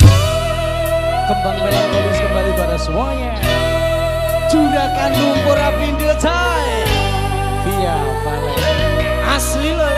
Kembang melankolis kembali pada semuanya. Jurakan lumpur api in Via Valen. Asli loh